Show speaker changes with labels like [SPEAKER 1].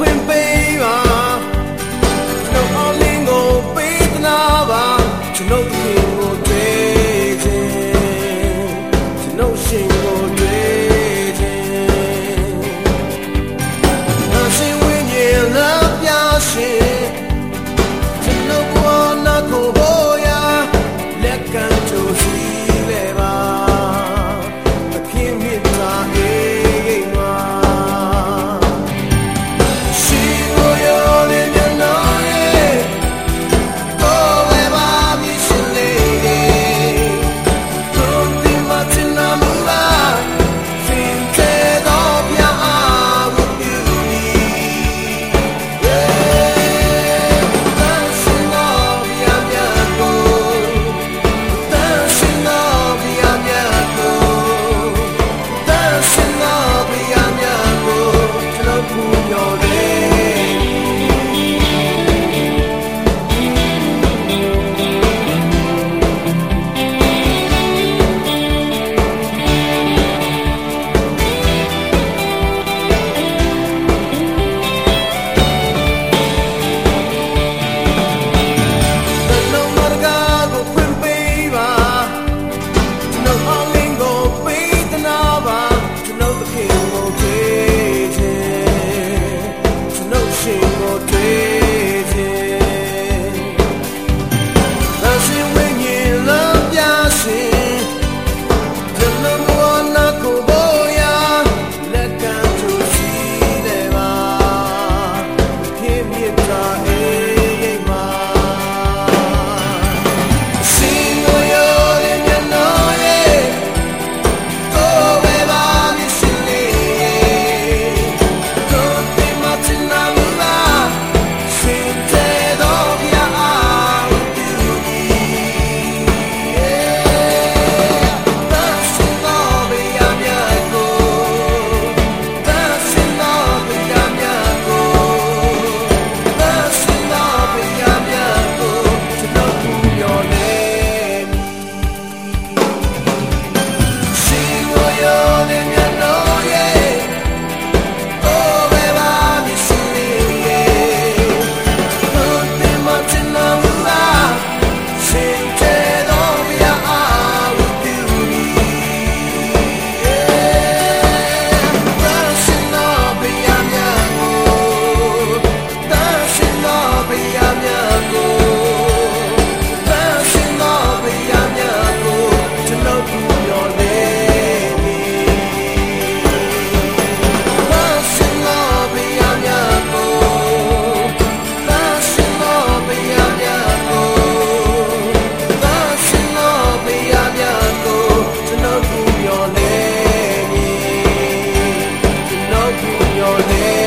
[SPEAKER 1] open morning.